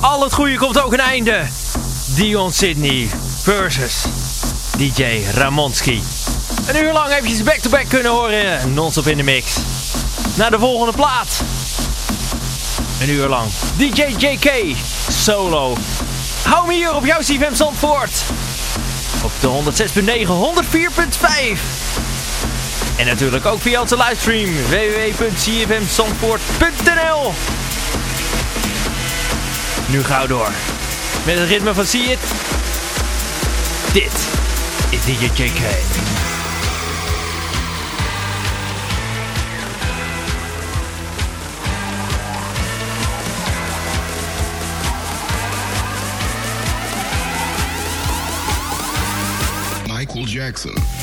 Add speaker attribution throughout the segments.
Speaker 1: Al het goede komt ook een einde. Dion Sydney versus DJ Ramonski. Een uur lang eventjes back-to-back kunnen horen. Non-stop in de mix. Naar de volgende plaat. Een uur lang. DJ JK. Solo. Hou me hier op jouw CFM Zandvoort. Op de 106.9, 104.5. En natuurlijk ook via onze livestream. www.cfmzandvoort.nl Nu gauw door. Met het ritme van See It. Dit is DJ JK.
Speaker 2: Jackson.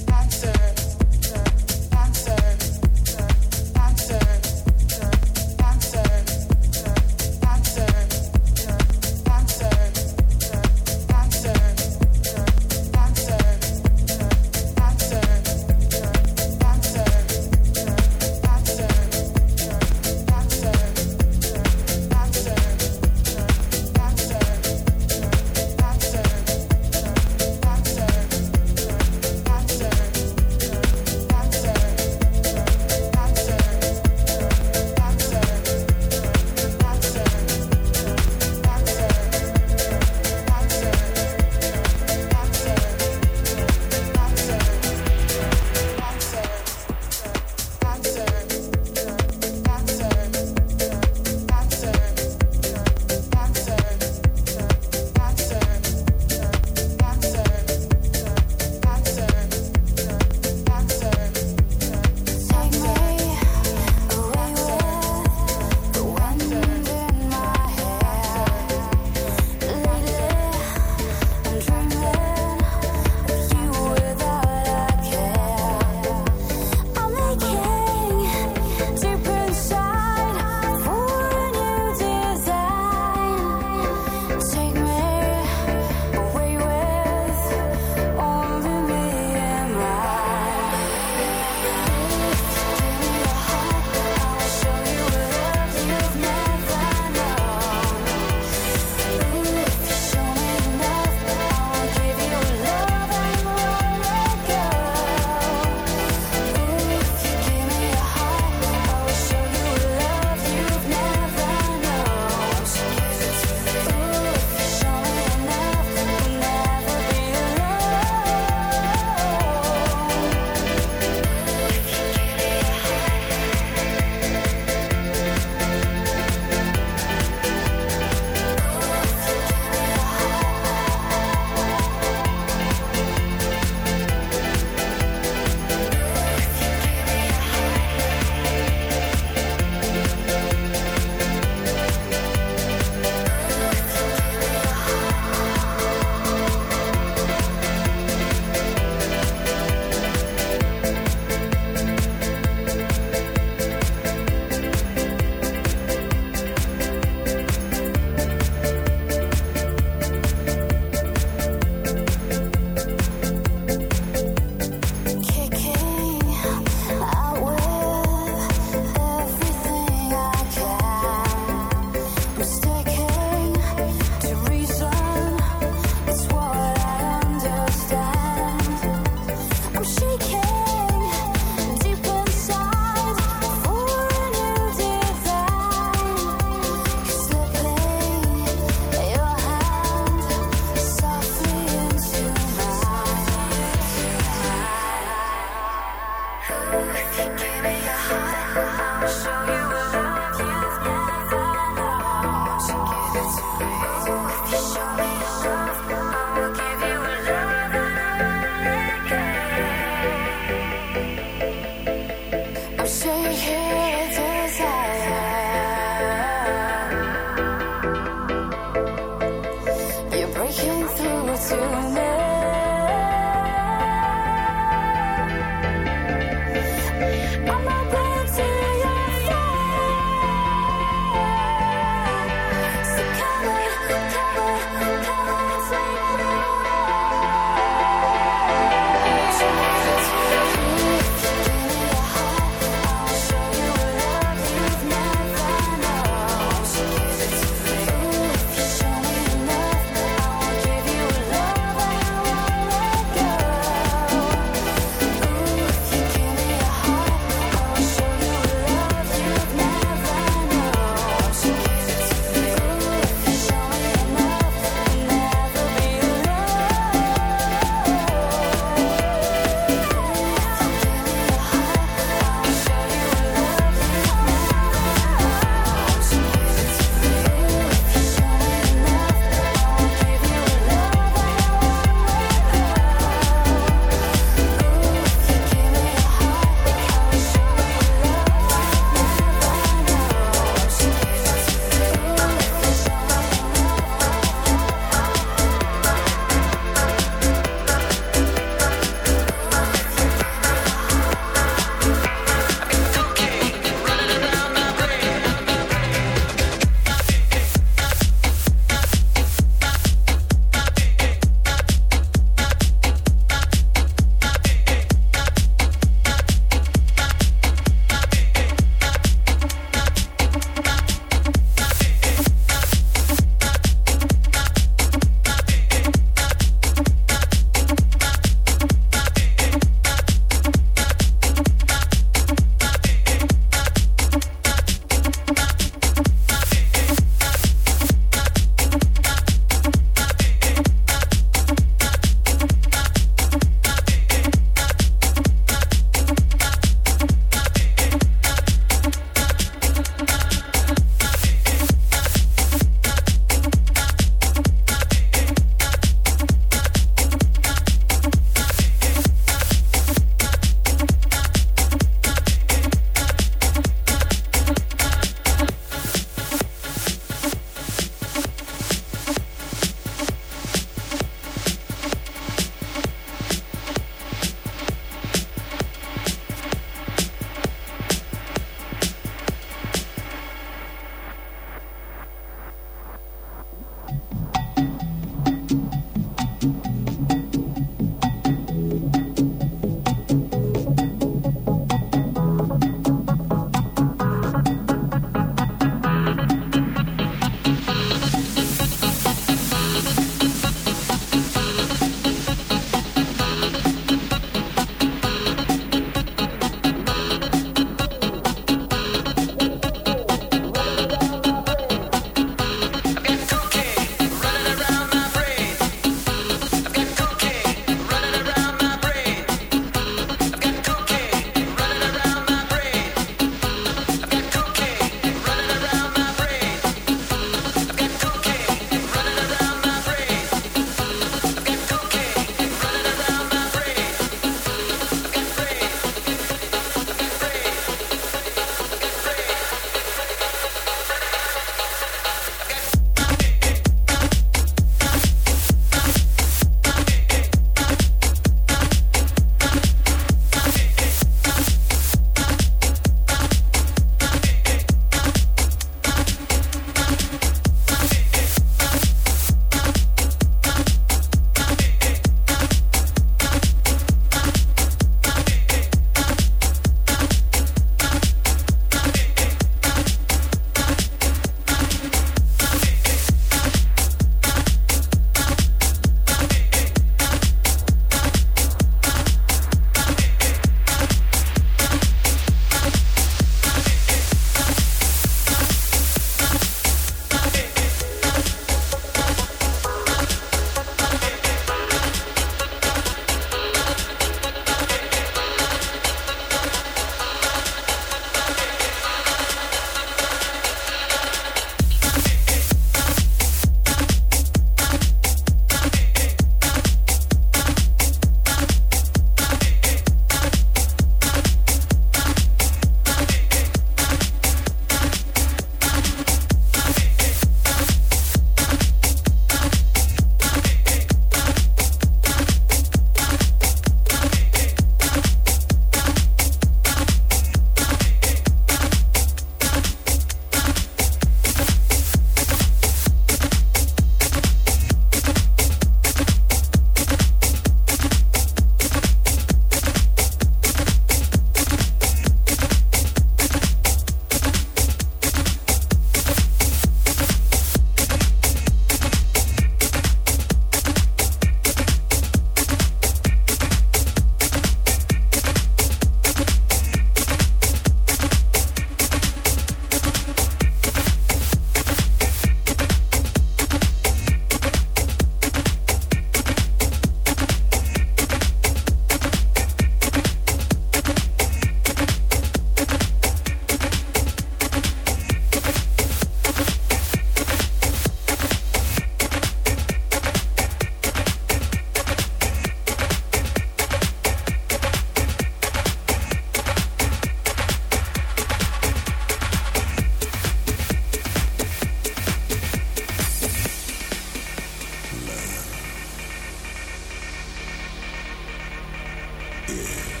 Speaker 1: Debate.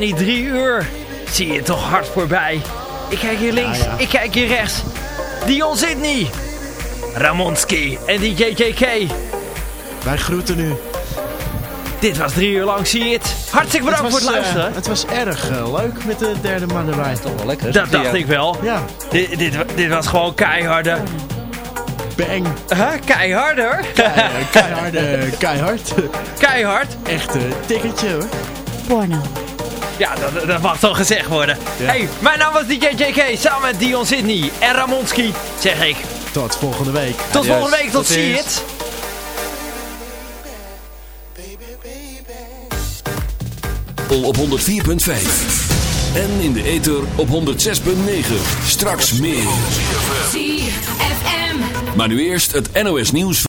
Speaker 1: Gaan die drie uur? Zie je toch hard voorbij. Ik kijk hier links,
Speaker 3: Ja, ja.
Speaker 1: ik kijk hier rechts. Dion Sydney. Ramonski en DJ JK.
Speaker 3: Wij groeten u.
Speaker 1: Dit was drie uur lang, zie je het. Hartstikke bedankt voor het
Speaker 3: eh,
Speaker 1: luisteren.
Speaker 3: het was erg eh, leuk met de derde man erbij.
Speaker 4: Toch wel lekker.
Speaker 1: Dat dacht ik wel.
Speaker 3: Ja,
Speaker 1: Dit, dit, dit was gewoon keiharde.
Speaker 3: bang.
Speaker 1: Huh? Keiharder?
Speaker 3: Keiharde, keihard.
Speaker 1: Keihard.
Speaker 3: Echt een tikkertje hoor.
Speaker 5: Porno.
Speaker 1: Ja, dat, dat mag toch gezegd worden.
Speaker 3: Ja.
Speaker 1: Hey, mijn naam was DJ JK. Samen met Dion Sydney en Ramonski. Zeg ik.
Speaker 3: Tot volgende week.
Speaker 1: Tot volgende week. Tot
Speaker 4: Tot
Speaker 1: zie het.
Speaker 6: op 104.5. En in de ether op 106.9. Straks meer. Maar nu eerst het NOS nieuws.